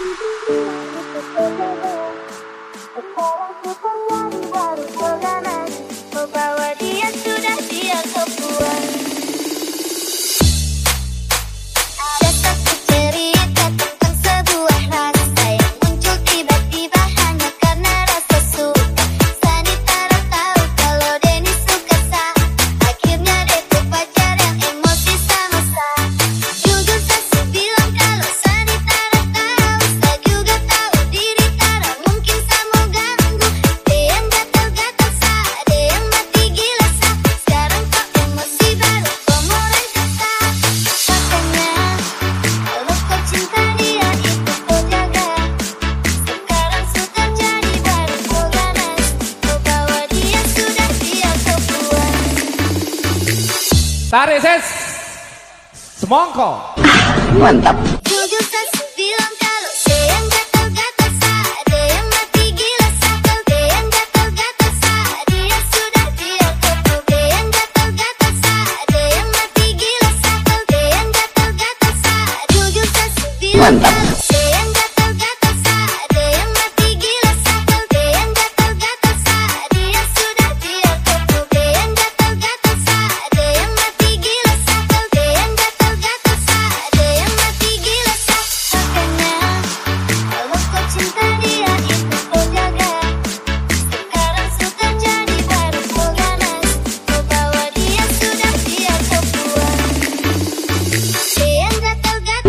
Mm-hmm. Tarik ses. Semongko. Mantap. Mantap.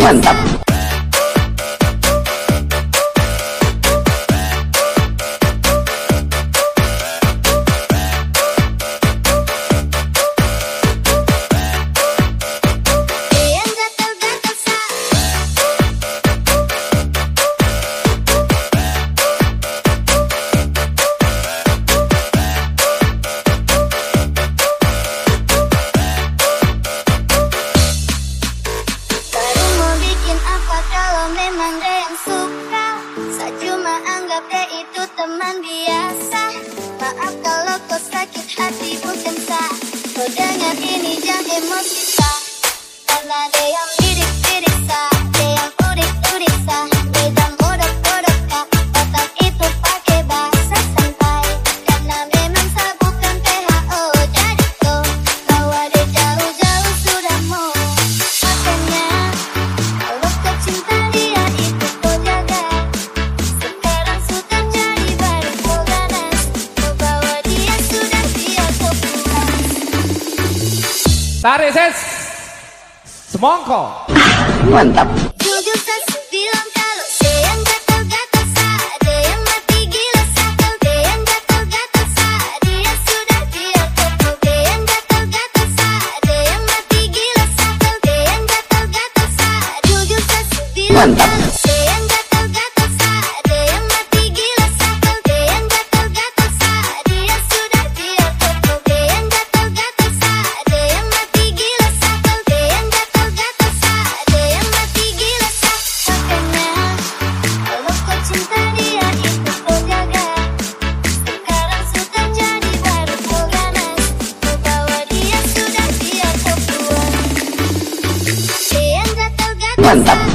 なんだ teman biasa. Maaf kalau kau sakit hati bukan tak Kau dengar ini jangan emosi tak Karena dia yang bidik-bidik tak Tarik ses. Semongko. Mantap. Mantap. 한다.